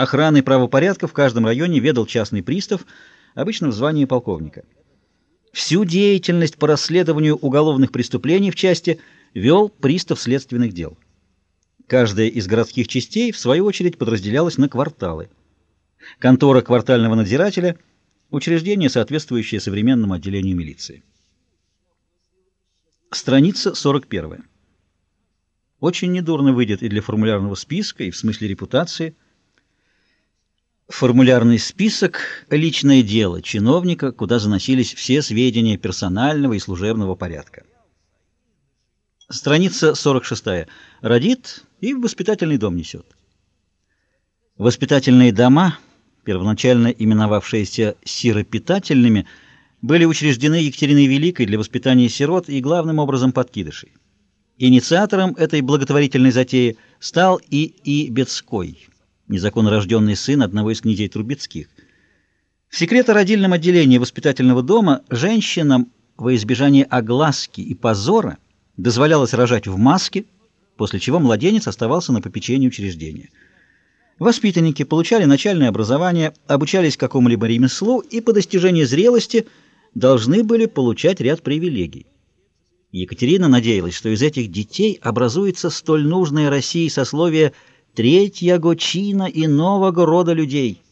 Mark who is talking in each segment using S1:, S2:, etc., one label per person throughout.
S1: Охраной правопорядка в каждом районе ведал частный пристав, обычно в звании полковника. Всю деятельность по расследованию уголовных преступлений в части вел пристав следственных дел. Каждая из городских частей, в свою очередь, подразделялась на кварталы. Контора квартального надзирателя – учреждение, соответствующее современному отделению милиции. Страница 41. Очень недурно выйдет и для формулярного списка, и в смысле репутации. Формулярный список – личное дело чиновника, куда заносились все сведения персонального и служебного порядка. Страница 46. Родит и в воспитательный дом несет. Воспитательные дома, первоначально именовавшиеся сиропитательными, были учреждены Екатериной Великой для воспитания сирот и главным образом подкидышей. Инициатором этой благотворительной затеи стал И. И. Бецкой, незаконно рожденный сын одного из князей Трубецких. В секретородильном отделении воспитательного дома женщинам во избежание огласки и позора дозволялось рожать в маске, после чего младенец оставался на попечении учреждения. Воспитанники получали начальное образование, обучались какому-либо ремеслу и по достижении зрелости должны были получать ряд привилегий. Екатерина надеялась, что из этих детей образуется столь нужное России сословие третьего чина нового рода людей.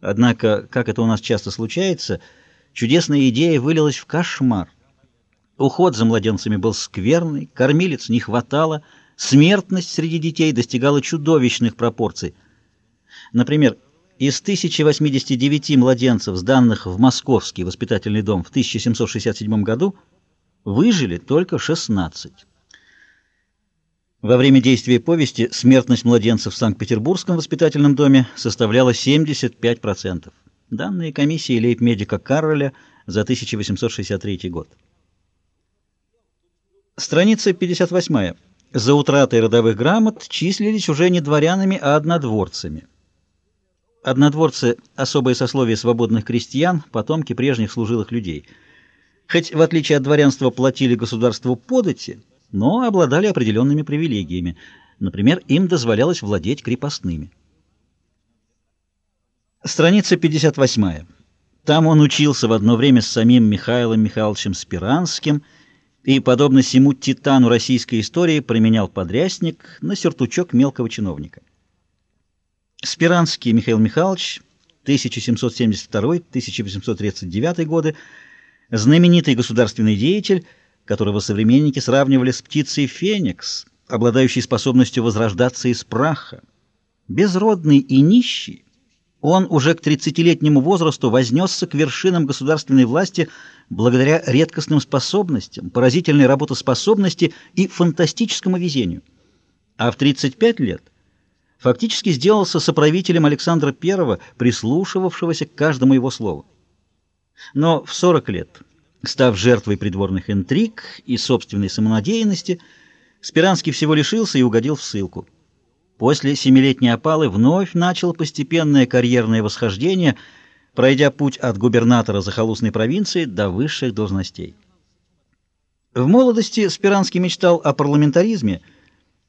S1: Однако, как это у нас часто случается, чудесная идея вылилась в кошмар. Уход за младенцами был скверный, кормилец не хватало, смертность среди детей достигала чудовищных пропорций. Например, из 1089 младенцев, сданных в Московский воспитательный дом в 1767 году, выжили только 16. Во время действия повести смертность младенцев в Санкт-Петербургском воспитательном доме составляла 75%. Данные комиссии лейб-медика Карроля за 1863 год. Страница 58. За утратой родовых грамот числились уже не дворянами, а однодворцами. Однодворцы – особое сословие свободных крестьян, потомки прежних служилых людей – хоть в отличие от дворянства платили государству подати, но обладали определенными привилегиями. Например, им дозволялось владеть крепостными. Страница 58. Там он учился в одно время с самим Михаилом Михайловичем Спиранским и, подобно всему титану российской истории, применял подрясник на сертучок мелкого чиновника. Спиранский Михаил Михайлович, 1772-1839 годы, знаменитый государственный деятель, которого современники сравнивали с птицей Феникс, обладающей способностью возрождаться из праха. Безродный и нищий, он уже к 30-летнему возрасту вознесся к вершинам государственной власти благодаря редкостным способностям, поразительной работоспособности и фантастическому везению. А в 35 лет фактически сделался соправителем Александра I, прислушивавшегося к каждому его слову. Но в 40 лет, став жертвой придворных интриг и собственной самонадеянности, Спиранский всего лишился и угодил в ссылку. После семилетней опалы вновь начал постепенное карьерное восхождение, пройдя путь от губернатора захолустной провинции до высших должностей. В молодости Спиранский мечтал о парламентаризме,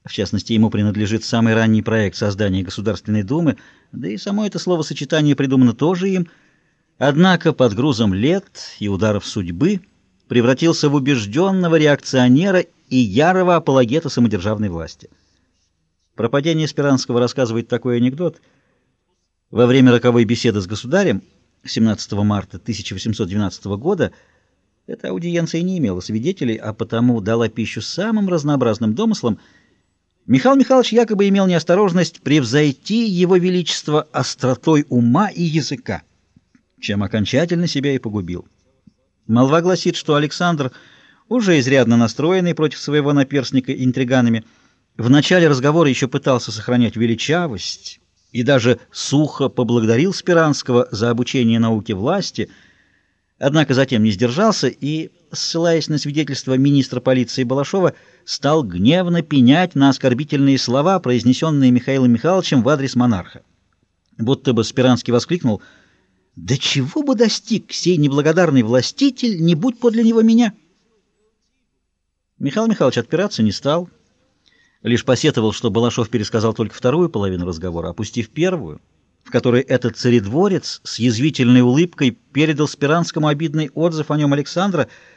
S1: в частности, ему принадлежит самый ранний проект создания Государственной Думы, да и само это словосочетание придумано тоже им – Однако под грузом лет и ударов судьбы превратился в убежденного реакционера и ярого апологета самодержавной власти. Про падение Спиранского рассказывает такой анекдот. Во время роковой беседы с государем 17 марта 1812 года эта аудиенция не имела свидетелей, а потому дала пищу самым разнообразным домыслам. Михаил Михайлович якобы имел неосторожность превзойти его величество остротой ума и языка чем окончательно себя и погубил. Молва гласит, что Александр, уже изрядно настроенный против своего наперсника интриганами, в начале разговора еще пытался сохранять величавость и даже сухо поблагодарил Спиранского за обучение науке власти, однако затем не сдержался и, ссылаясь на свидетельство министра полиции Балашова, стал гневно пенять на оскорбительные слова, произнесенные Михаилом Михайловичем в адрес монарха. Будто бы Спиранский воскликнул — да чего бы достиг сей неблагодарный властитель, не будь подле него меня? Михаил Михайлович отпираться не стал, лишь посетовал, что Балашов пересказал только вторую половину разговора, опустив первую — в которой этот царедворец с язвительной улыбкой передал Спиранскому обидный отзыв о нем Александра,